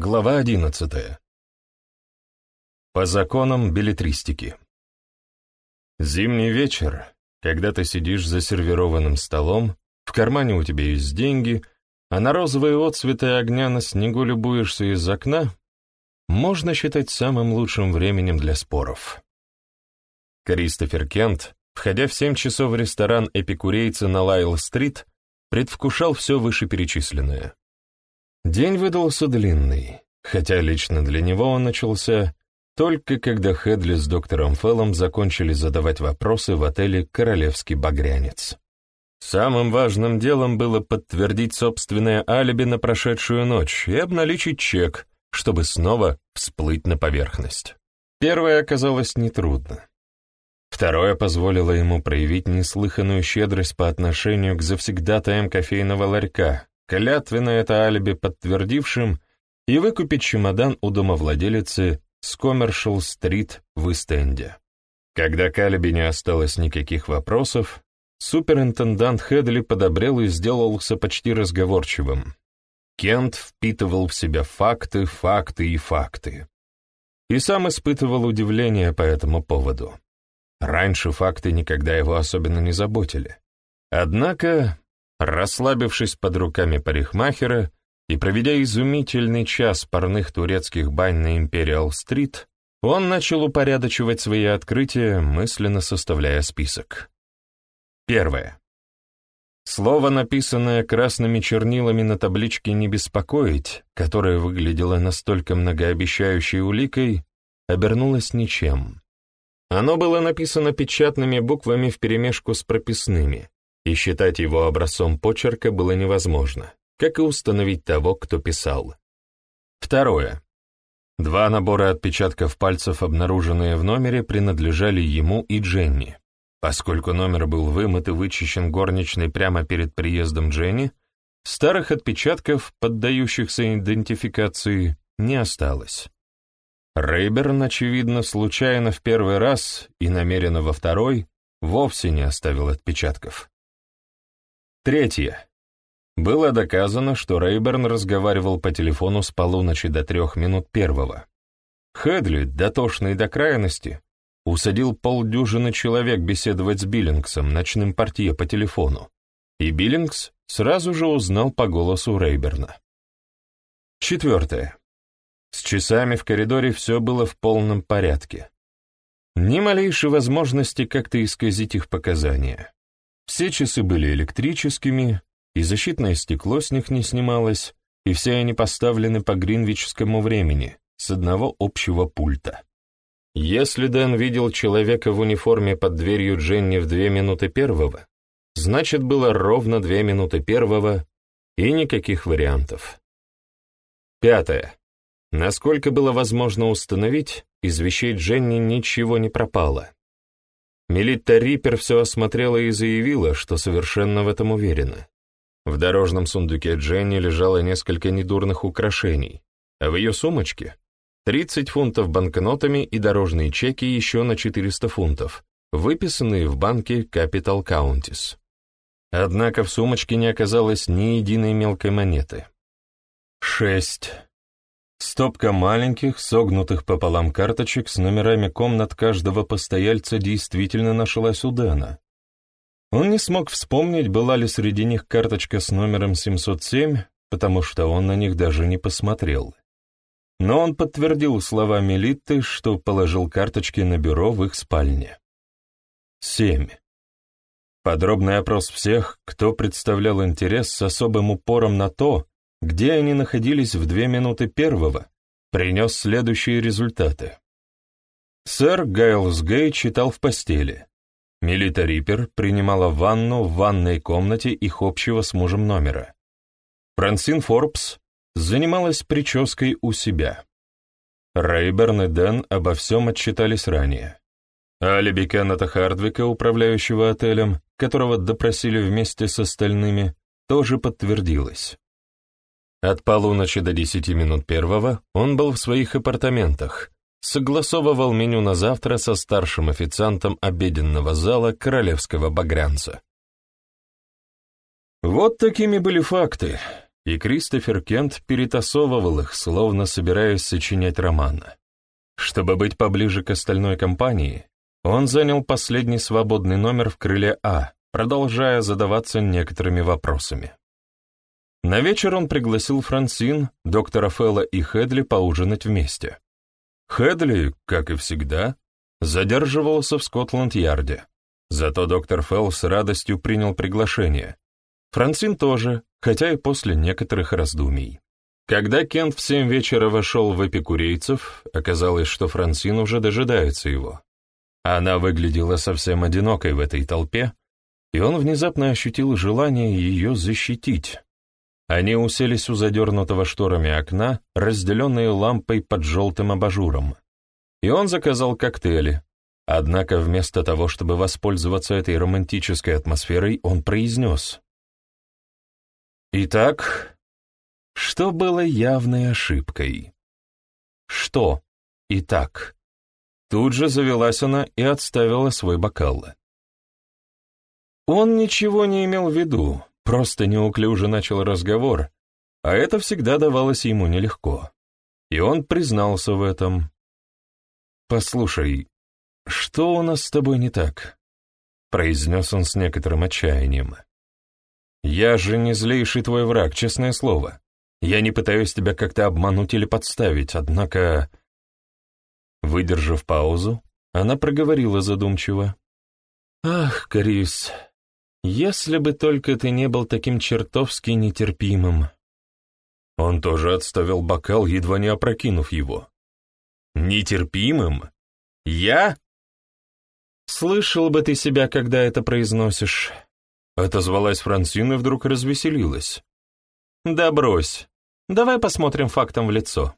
Глава одиннадцатая. По законам билетристики. Зимний вечер, когда ты сидишь за сервированным столом, в кармане у тебя есть деньги, а на розовые отцветы огня на снегу любуешься из окна, можно считать самым лучшим временем для споров. Кристофер Кент, входя в семь часов в ресторан «Эпикурейцы» на Лайл-стрит, предвкушал все вышеперечисленное. День выдался длинный, хотя лично для него он начался только когда Хедли с доктором Феллом закончили задавать вопросы в отеле «Королевский багрянец». Самым важным делом было подтвердить собственное алиби на прошедшую ночь и обналичить чек, чтобы снова всплыть на поверхность. Первое оказалось нетрудно. Второе позволило ему проявить неслыханную щедрость по отношению к завсегдатаям кофейного ларька, клятвенно это алиби подтвердившим, и выкупить чемодан у домовладелицы с Коммершал-стрит в Истенде. Когда к алиби не осталось никаких вопросов, суперинтендант Хедли подобрел и сделался почти разговорчивым. Кент впитывал в себя факты, факты и факты. И сам испытывал удивление по этому поводу. Раньше факты никогда его особенно не заботили. Однако Расслабившись под руками парикмахера и проведя изумительный час парных турецких бань на Империал-стрит, он начал упорядочивать свои открытия, мысленно составляя список. Первое. Слово, написанное красными чернилами на табличке «Не беспокоить», которое выглядело настолько многообещающей уликой, обернулось ничем. Оно было написано печатными буквами вперемешку с прописными, и считать его образцом почерка было невозможно, как и установить того, кто писал. Второе. Два набора отпечатков пальцев, обнаруженные в номере, принадлежали ему и Дженни. Поскольку номер был вымыт и вычищен горничной прямо перед приездом Дженни, старых отпечатков, поддающихся идентификации, не осталось. Рейберн, очевидно, случайно в первый раз и намеренно во второй, вовсе не оставил отпечатков. Третье. Было доказано, что Рейберн разговаривал по телефону с полуночи до трех минут первого. Хедли, дотошный до крайности, усадил полдюжины человек беседовать с Биллингсом, ночным портье по телефону, и Биллингс сразу же узнал по голосу Рейберна. Четвертое. С часами в коридоре все было в полном порядке. Ни малейшей возможности как-то исказить их показания. Все часы были электрическими, и защитное стекло с них не снималось, и все они поставлены по гринвичскому времени, с одного общего пульта. Если Дэн видел человека в униформе под дверью Дженни в две минуты первого, значит, было ровно две минуты первого и никаких вариантов. Пятое. Насколько было возможно установить, из вещей Дженни ничего не пропало. Мелитта Риппер все осмотрела и заявила, что совершенно в этом уверена. В дорожном сундуке Дженни лежало несколько недурных украшений, а в ее сумочке — 30 фунтов банкнотами и дорожные чеки еще на 400 фунтов, выписанные в банке Capital Counties. Однако в сумочке не оказалось ни единой мелкой монеты. Шесть. Стопка маленьких, согнутых пополам карточек с номерами комнат каждого постояльца действительно нашлась у Дэна. Он не смог вспомнить, была ли среди них карточка с номером 707, потому что он на них даже не посмотрел. Но он подтвердил слова Мелитты, что положил карточки на бюро в их спальне. 7. Подробный опрос всех, кто представлял интерес с особым упором на то, где они находились в две минуты первого, принес следующие результаты. Сэр Гайлс Гей читал в постели. Мелита Риппер принимала ванну в ванной комнате их общего с мужем номера. Франсин Форбс занималась прической у себя. Рейберн и Дэн обо всем отчитались ранее. Алиби Кеннета Хардвика, управляющего отелем, которого допросили вместе с остальными, тоже подтвердилось. От полуночи до десяти минут первого он был в своих апартаментах, согласовывал меню на завтра со старшим официантом обеденного зала королевского багрянца. Вот такими были факты, и Кристофер Кент перетасовывал их, словно собираясь сочинять роман. Чтобы быть поближе к остальной компании, он занял последний свободный номер в крыле А, продолжая задаваться некоторыми вопросами. На вечер он пригласил Франсин, доктора Фелла и Хедли поужинать вместе. Хедли, как и всегда, задерживался в Скотланд-Ярде. Зато доктор Фелл с радостью принял приглашение. Франсин тоже, хотя и после некоторых раздумий. Когда Кент в семь вечера вошел в эпикурейцев, оказалось, что Франсин уже дожидается его. Она выглядела совсем одинокой в этой толпе, и он внезапно ощутил желание ее защитить. Они уселись у задернутого шторами окна, разделенные лампой под желтым абажуром. И он заказал коктейли. Однако вместо того, чтобы воспользоваться этой романтической атмосферой, он произнес. «Итак, что было явной ошибкой?» «Что? Итак?» Тут же завелась она и отставила свой бокал. Он ничего не имел в виду, просто неуклюже начал разговор, а это всегда давалось ему нелегко. И он признался в этом. «Послушай, что у нас с тобой не так?» — произнес он с некоторым отчаянием. «Я же не злейший твой враг, честное слово. Я не пытаюсь тебя как-то обмануть или подставить, однако Выдержав паузу, она проговорила задумчиво. «Ах, Крис, если бы только ты не был таким чертовски нетерпимым». Он тоже отставил бокал, едва не опрокинув его. «Нетерпимым? Я?» «Слышал бы ты себя, когда это произносишь», — отозвалась Франсина и вдруг развеселилась. «Да брось. Давай посмотрим фактом в лицо.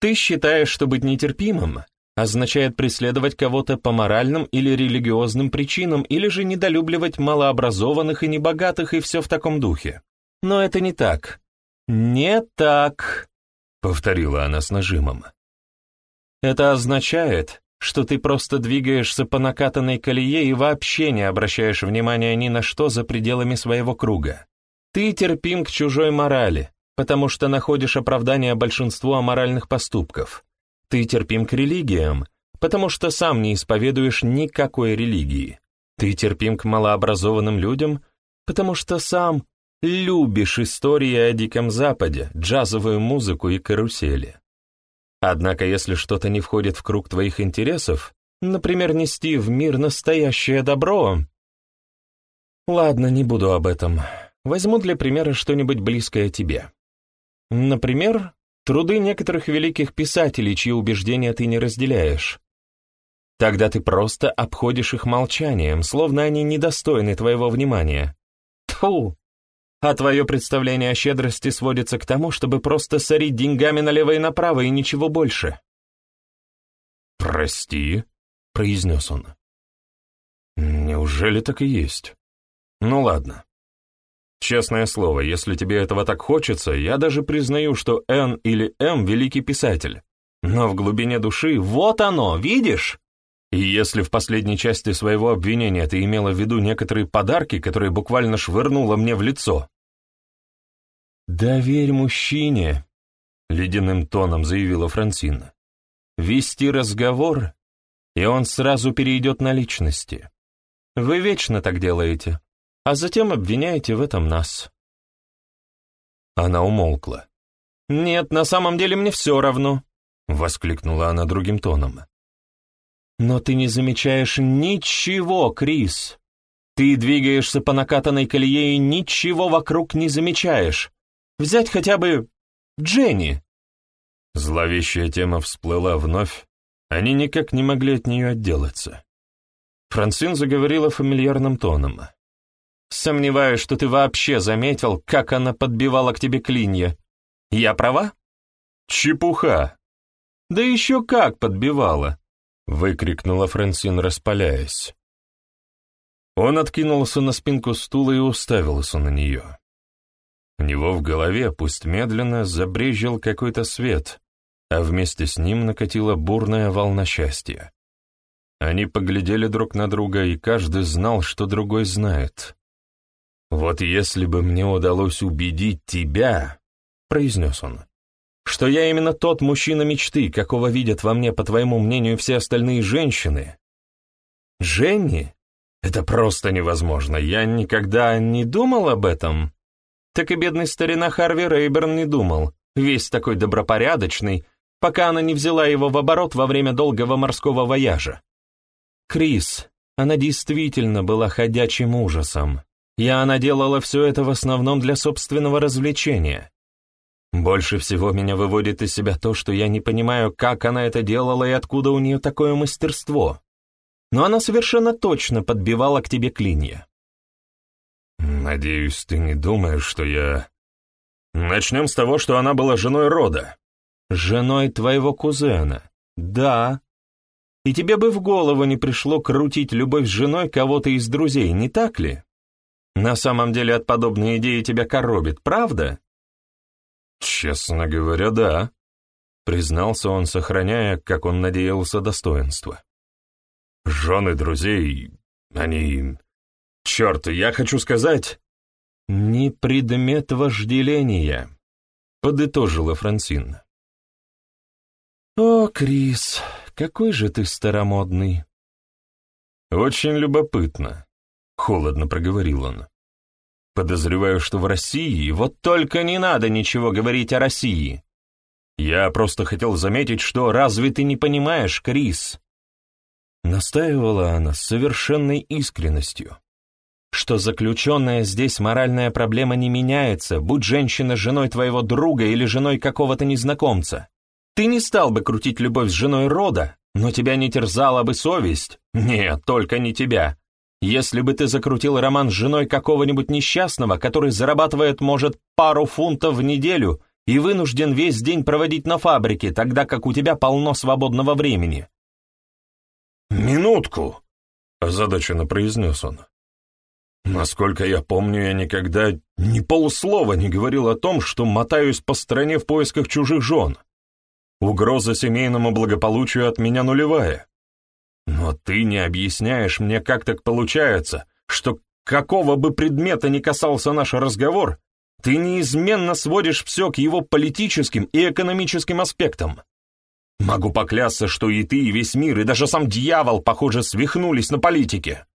Ты считаешь, что быть нетерпимым означает преследовать кого-то по моральным или религиозным причинам, или же недолюбливать малообразованных и небогатых и все в таком духе. Но это не так. Не так, — повторила она с нажимом. Это означает, что ты просто двигаешься по накатанной колее и вообще не обращаешь внимания ни на что за пределами своего круга. Ты терпим к чужой морали, потому что находишь оправдание большинству аморальных поступков. Ты терпим к религиям, потому что сам не исповедуешь никакой религии. Ты терпим к малообразованным людям, потому что сам любишь истории о Диком Западе, джазовую музыку и карусели. Однако если что-то не входит в круг твоих интересов, например, нести в мир настоящее добро... Ладно, не буду об этом. Возьму для примера что-нибудь близкое тебе. Например, труды некоторых великих писателей, чьи убеждения ты не разделяешь. Тогда ты просто обходишь их молчанием, словно они недостойны твоего внимания. Тьфу! А твое представление о щедрости сводится к тому, чтобы просто сорить деньгами налево и направо, и ничего больше. «Прости», — произнес он. «Неужели так и есть? Ну ладно. Честное слово, если тебе этого так хочется, я даже признаю, что Н или М — великий писатель. Но в глубине души вот оно, видишь? И если в последней части своего обвинения ты имела в виду некоторые подарки, которые буквально швырнула мне в лицо. «Доверь мужчине», — ледяным тоном заявила Франсина. «Вести разговор, и он сразу перейдет на личности. Вы вечно так делаете а затем обвиняете в этом нас». Она умолкла. «Нет, на самом деле мне все равно», — воскликнула она другим тоном. «Но ты не замечаешь ничего, Крис. Ты двигаешься по накатанной колее и ничего вокруг не замечаешь. Взять хотя бы Дженни». Зловещая тема всплыла вновь, они никак не могли от нее отделаться. Франсин заговорила фамильярным тоном. Сомневаюсь, что ты вообще заметил, как она подбивала к тебе клинья. Я права? Чепуха. Да еще как подбивала, выкрикнула Франсин, распаляясь. Он откинулся на спинку стула и уставился на нее. У него в голове, пусть медленно, забрезжил какой-то свет, а вместе с ним накатила бурная волна счастья. Они поглядели друг на друга, и каждый знал, что другой знает. «Вот если бы мне удалось убедить тебя», — произнес он, «что я именно тот мужчина мечты, какого видят во мне, по твоему мнению, все остальные женщины. Женни? Это просто невозможно. Я никогда не думал об этом. Так и бедный старина Харви Рейберн не думал, весь такой добропорядочный, пока она не взяла его в оборот во время долгого морского вояжа. Крис, она действительно была ходячим ужасом. И она делала все это в основном для собственного развлечения. Больше всего меня выводит из себя то, что я не понимаю, как она это делала и откуда у нее такое мастерство. Но она совершенно точно подбивала к тебе клинья. «Надеюсь, ты не думаешь, что я...» «Начнем с того, что она была женой рода». «Женой твоего кузена. Да. И тебе бы в голову не пришло крутить любовь с женой кого-то из друзей, не так ли?» На самом деле от подобной идеи тебя коробит, правда? Честно говоря, да, признался он, сохраняя, как он надеялся, достоинство. Жены друзей, они... Черт, я хочу сказать... Не предмет вожделения, подытожила Франсин. О, Крис, какой же ты старомодный. Очень любопытно. Холодно проговорил он. Подозреваю, что в России... Вот только не надо ничего говорить о России. Я просто хотел заметить, что разве ты не понимаешь, Крис? Настаивала она с совершенной искренностью что заключенная здесь моральная проблема не меняется, будь женщина женой твоего друга или женой какого-то незнакомца. Ты не стал бы крутить любовь с женой рода, но тебя не терзала бы совесть. Нет, только не тебя. Если бы ты закрутил роман с женой какого-нибудь несчастного, который зарабатывает, может, пару фунтов в неделю и вынужден весь день проводить на фабрике, тогда как у тебя полно свободного времени. «Минутку!» — озадаченно произнес он. «Насколько я помню, я никогда ни полуслова не говорил о том, что мотаюсь по стране в поисках чужих жен. Угроза семейному благополучию от меня нулевая. Но ты не объясняешь мне, как так получается, что какого бы предмета ни касался наш разговор, ты неизменно сводишь все к его политическим и экономическим аспектам. Могу поклясться, что и ты, и весь мир, и даже сам дьявол, похоже, свихнулись на политике.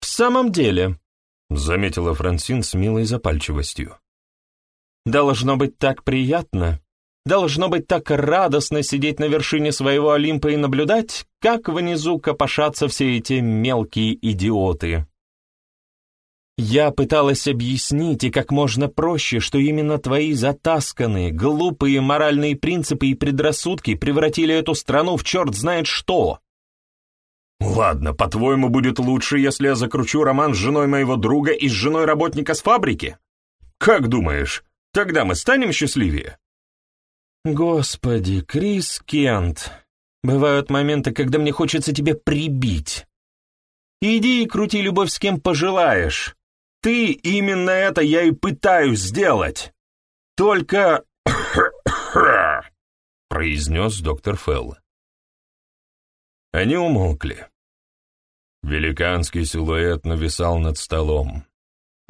В самом деле, — заметила Франсин с милой запальчивостью. «Должно быть так приятно, Должно быть так радостно сидеть на вершине своего Олимпа и наблюдать, как внизу копошатся все эти мелкие идиоты. Я пыталась объяснить и как можно проще, что именно твои затасканные, глупые моральные принципы и предрассудки превратили эту страну в черт знает что. Ладно, по-твоему, будет лучше, если я закручу роман с женой моего друга и с женой работника с фабрики? Как думаешь, тогда мы станем счастливее? Господи, Крис Кент, бывают моменты, когда мне хочется тебя прибить. Иди и крути любовь с кем пожелаешь. Ты именно это я и пытаюсь сделать. Только... произнес доктор Фелл. Они умолкли. Великанский силуэт нависал над столом.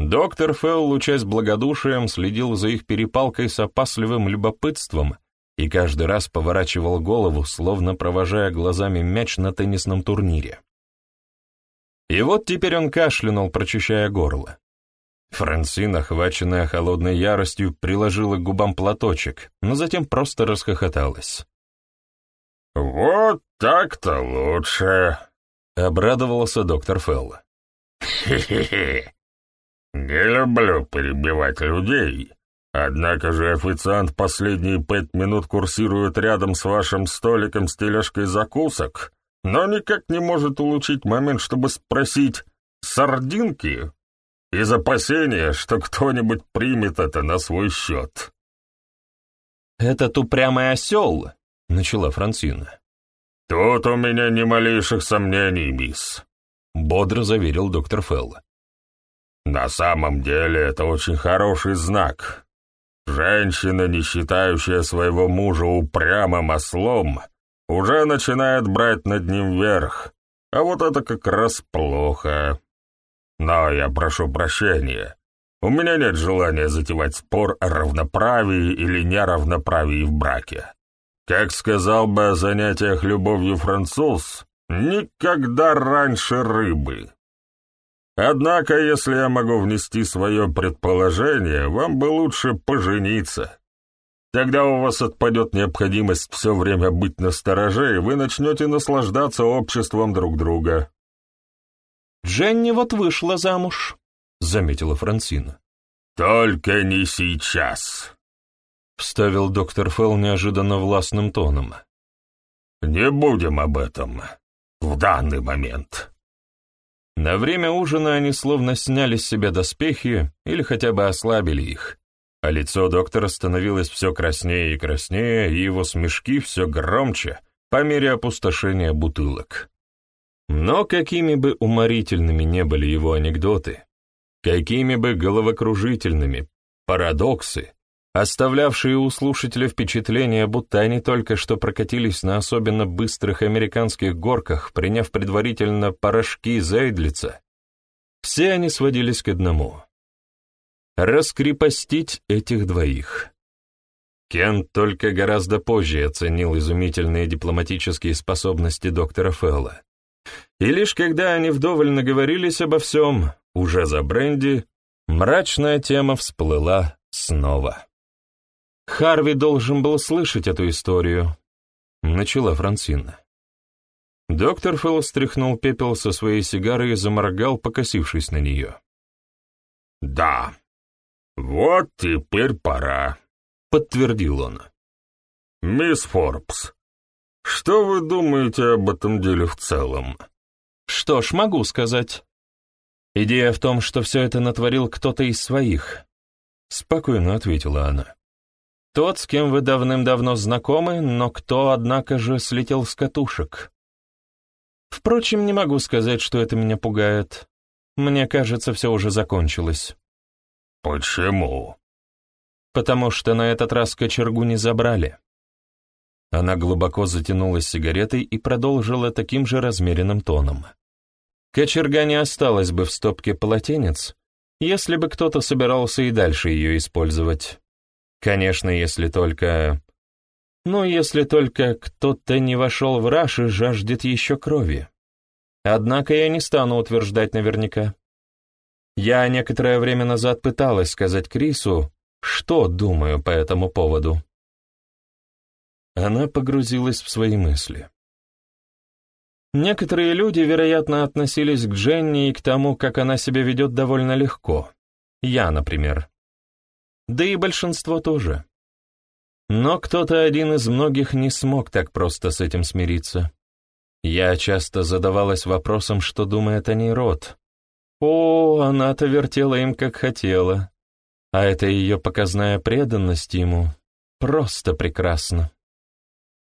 Доктор Фелл, лучась благодушием, следил за их перепалкой с опасливым любопытством и каждый раз поворачивал голову, словно провожая глазами мяч на теннисном турнире. И вот теперь он кашлянул, прочищая горло. Франсин, охваченная холодной яростью, приложила к губам платочек, но затем просто расхохоталась. «Вот так-то лучше», — обрадовался доктор Фелл. «Хе-хе-хе. Не люблю перебивать людей, Однако же официант последние пять минут курсирует рядом с вашим столиком с тележкой закусок, но никак не может улучшить момент, чтобы спросить «сардинки?» из опасения, что кто-нибудь примет это на свой счет. «Этот упрямый осел», — начала Франсина. «Тут у меня ни малейших сомнений, мисс», — бодро заверил доктор Фелл. «На самом деле это очень хороший знак. Женщина, не считающая своего мужа упрямым ослом, уже начинает брать над ним верх, а вот это как раз плохо. Но я прошу прощения. У меня нет желания затевать спор о равноправии или неравноправии в браке. Как сказал бы о занятиях любовью француз, никогда раньше рыбы. Однако, если я могу внести свое предположение, вам бы лучше пожениться. Тогда у вас отпадет необходимость все время быть настороже, и вы начнете наслаждаться обществом друг друга. «Дженни вот вышла замуж», — заметила Франсина. «Только не сейчас», — вставил доктор Фелл неожиданно властным тоном. «Не будем об этом в данный момент». На время ужина они словно сняли с себя доспехи или хотя бы ослабили их а лицо доктора становилось все краснее и краснее, и его смешки все громче по мере опустошения бутылок. Но какими бы уморительными не были его анекдоты, какими бы головокружительными парадоксы, оставлявшие у слушателя впечатление, будто они только что прокатились на особенно быстрых американских горках, приняв предварительно порошки Зейдлица, все они сводились к одному — раскрепостить этих двоих. Кент только гораздо позже оценил изумительные дипломатические способности доктора Фелла. И лишь когда они вдоволь наговорились обо всем, уже за бренди, мрачная тема всплыла снова. Харви должен был слышать эту историю, начала Франсина. Доктор Фелл стряхнул пепел со своей сигары и заморгал, покосившись на нее. «Да, «Вот теперь пора», — подтвердил он. «Мисс Форбс, что вы думаете об этом деле в целом?» «Что ж, могу сказать. Идея в том, что все это натворил кто-то из своих», — спокойно ответила она. «Тот, с кем вы давным-давно знакомы, но кто, однако же, слетел с катушек. Впрочем, не могу сказать, что это меня пугает. Мне кажется, все уже закончилось». «Почему?» «Потому что на этот раз кочергу не забрали». Она глубоко затянулась сигаретой и продолжила таким же размеренным тоном. Кочерга не осталась бы в стопке полотенец, если бы кто-то собирался и дальше ее использовать. Конечно, если только... Ну, если только кто-то не вошел в раж и жаждет еще крови. Однако я не стану утверждать наверняка. Я некоторое время назад пыталась сказать Крису, что думаю по этому поводу. Она погрузилась в свои мысли. Некоторые люди, вероятно, относились к Дженни и к тому, как она себя ведет довольно легко. Я, например. Да и большинство тоже. Но кто-то один из многих не смог так просто с этим смириться. Я часто задавалась вопросом, что думает о ней Рот, о, она-то вертела им как хотела. А это ее показная преданность ему. Просто прекрасно.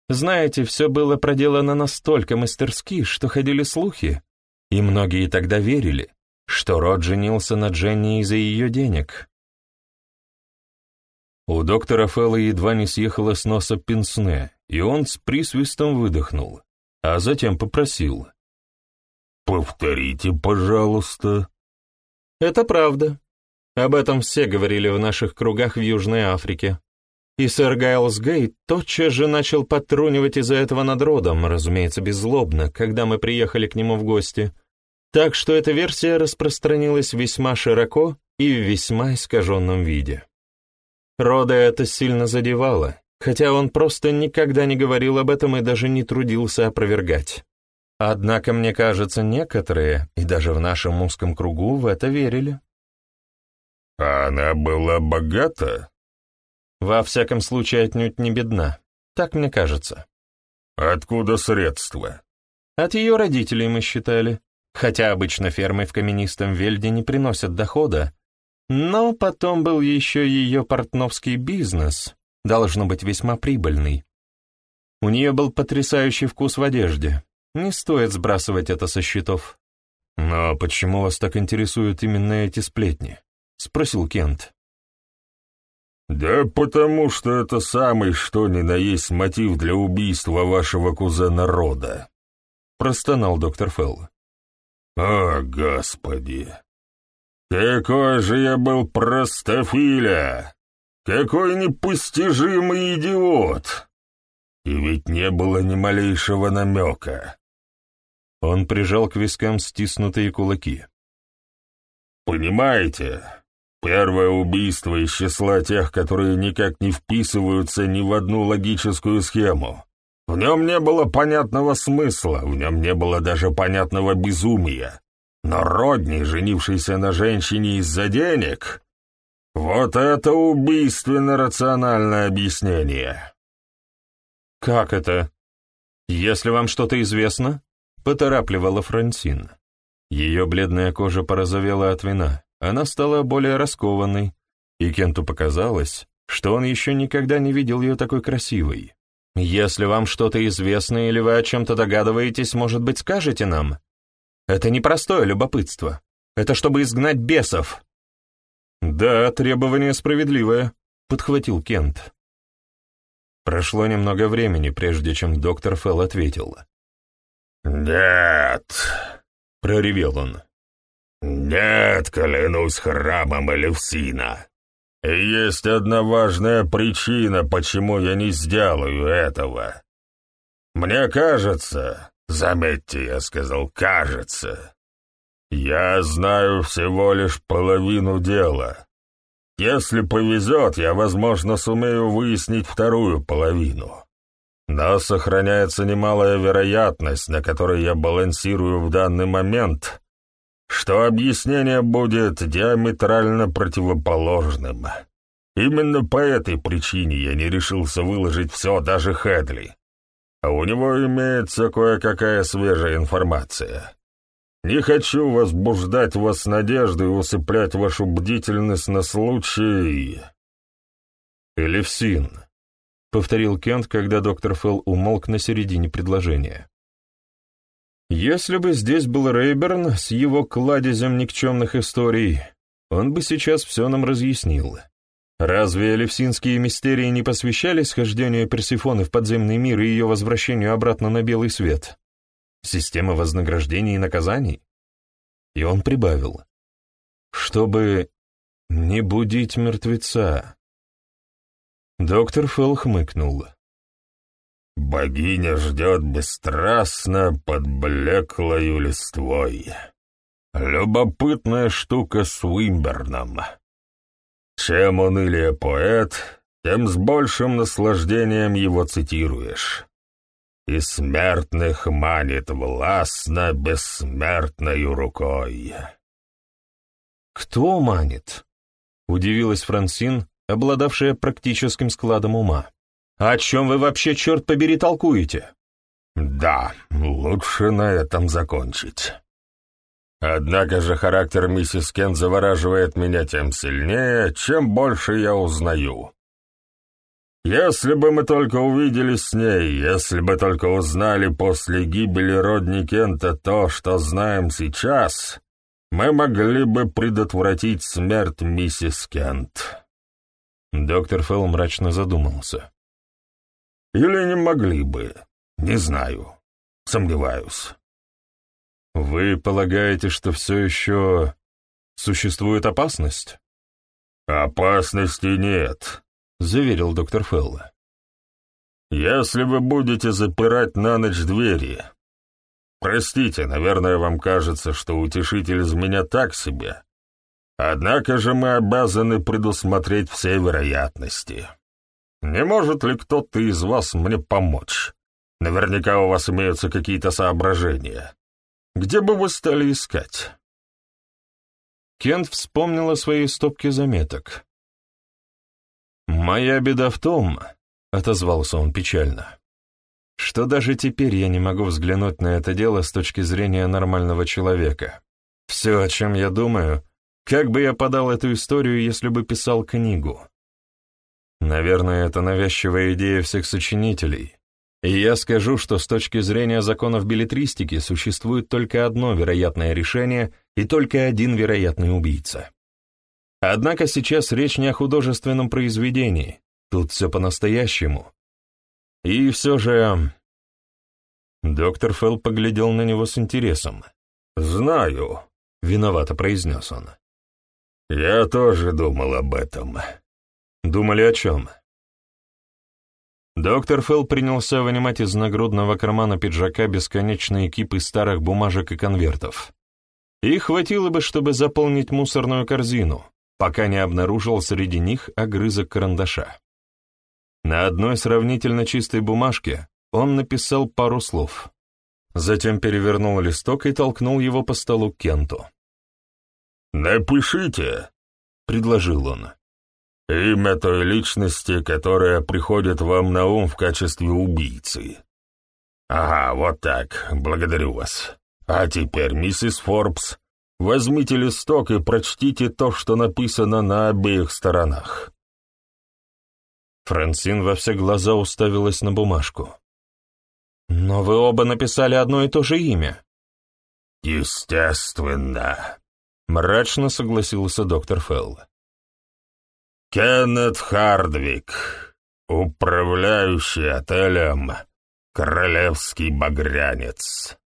Знаете, все было проделано настолько мастерски, что ходили слухи, и многие тогда верили, что Род женился на Дженни из-за ее денег. У доктора Фелла едва не съехала с носа пенсне, и он с присвистом выдохнул, а затем попросил. «Повторите, пожалуйста». «Это правда. Об этом все говорили в наших кругах в Южной Африке. И сэр Гайлс Гейт тотчас же начал подтрунивать из-за этого над родом, разумеется, беззлобно, когда мы приехали к нему в гости. Так что эта версия распространилась весьма широко и в весьма искаженном виде. Рода это сильно задевало, хотя он просто никогда не говорил об этом и даже не трудился опровергать. Однако, мне кажется, некоторые, и даже в нашем узком кругу, в это верили. А она была богата? Во всяком случае, отнюдь не бедна. Так мне кажется. Откуда средства? От ее родителей, мы считали. Хотя обычно фермы в каменистом Вельде не приносят дохода. Но потом был еще ее портновский бизнес, должно быть весьма прибыльный. У нее был потрясающий вкус в одежде, не стоит сбрасывать это со счетов. «Но почему вас так интересуют именно эти сплетни?» — спросил Кент. «Да потому что это самый что ни на есть мотив для убийства вашего кузена Рода», — простонал доктор Фелл. «О, Господи! Какой же я был простофиля! Какой непостижимый идиот! И ведь не было ни малейшего намека. Он прижал к вискам стиснутые кулаки. «Понимаете, первое убийство из числа тех, которые никак не вписываются ни в одну логическую схему. В нем не было понятного смысла, в нем не было даже понятного безумия. Но Родни, женившийся на женщине из-за денег, вот это убийственно-рациональное объяснение. «Как это? Если вам что-то известно?» — поторапливала Франсин. Ее бледная кожа порозовела от вина, она стала более раскованной, и Кенту показалось, что он еще никогда не видел ее такой красивой. «Если вам что-то известно или вы о чем-то догадываетесь, может быть, скажете нам?» Это не простое любопытство. Это чтобы изгнать бесов. Да, требование справедливое, подхватил Кент. Прошло немного времени, прежде чем доктор Фелл ответил. «Нет», — проревел он. «Нет, клянусь храмом Элевсина. Есть одна важная причина, почему я не сделаю этого. Мне кажется, Заметьте, я сказал «кажется». Я знаю всего лишь половину дела. Если повезет, я, возможно, сумею выяснить вторую половину. Но сохраняется немалая вероятность, на которой я балансирую в данный момент, что объяснение будет диаметрально противоположным. Именно по этой причине я не решился выложить все даже Хедли у него имеется кое-какая свежая информация. Не хочу возбуждать вас надеждой и усыплять вашу бдительность на случай...» «Элевсин», — повторил Кент, когда доктор Фелл умолк на середине предложения. «Если бы здесь был Рейберн с его кладезем никчемных историй, он бы сейчас все нам разъяснил. Разве элевсинские мистерии не посвящали схождению Персифоны в подземный мир и ее возвращению обратно на белый свет? Система вознаграждений и наказаний? И он прибавил. Чтобы не будить мертвеца. Доктор Фелл хмыкнул. «Богиня ждет бесстрастно под блеклою листвой. Любопытная штука с Уимберном». Чем унылее поэт, тем с большим наслаждением его цитируешь. И смертных манит властно бессмертною рукой. «Кто манит?» — удивилась Франсин, обладавшая практическим складом ума. «О чем вы вообще, черт побери, толкуете?» «Да, лучше на этом закончить». Однако же характер миссис Кент завораживает меня тем сильнее, чем больше я узнаю. Если бы мы только увиделись с ней, если бы только узнали после гибели Родни Кента то, что знаем сейчас, мы могли бы предотвратить смерть миссис Кент. Доктор Фелл мрачно задумался. Или не могли бы, не знаю, сомневаюсь. Вы полагаете, что все еще существует опасность? Опасности нет, заверил доктор Фелла. Если вы будете запирать на ночь двери... Простите, наверное, вам кажется, что утешитель из меня так себе. Однако же мы обязаны предусмотреть все вероятности. Не может ли кто-то из вас мне помочь? Наверняка у вас имеются какие-то соображения. Где бы вы стали искать?» Кент вспомнил о своей стопке заметок. «Моя беда в том», — отозвался он печально, «что даже теперь я не могу взглянуть на это дело с точки зрения нормального человека. Все, о чем я думаю, как бы я подал эту историю, если бы писал книгу? Наверное, это навязчивая идея всех сочинителей, я скажу, что с точки зрения законов билетристики существует только одно вероятное решение и только один вероятный убийца. Однако сейчас речь не о художественном произведении, тут все по-настоящему. И все же... Доктор Фелл поглядел на него с интересом. «Знаю», — виновато произнес он. Я тоже думал об этом. Думали о чем? Доктор Фелл принялся вынимать из нагрудного кармана пиджака бесконечные кипы старых бумажек и конвертов. И хватило бы, чтобы заполнить мусорную корзину, пока не обнаружил среди них огрызок карандаша. На одной сравнительно чистой бумажке он написал пару слов. Затем перевернул листок и толкнул его по столу Кенту. «Напишите», — предложил он, — «имя той личности, которая приходит вам на ум в качестве убийцы». «Ага, вот так, благодарю вас. А теперь, миссис Форбс, возьмите листок и прочтите то, что написано на обеих сторонах». Франсин во все глаза уставилась на бумажку. «Но вы оба написали одно и то же имя». «Естественно», — мрачно согласился доктор Фелл. «Кеннет Хардвик, управляющий отелем «Королевский багрянец».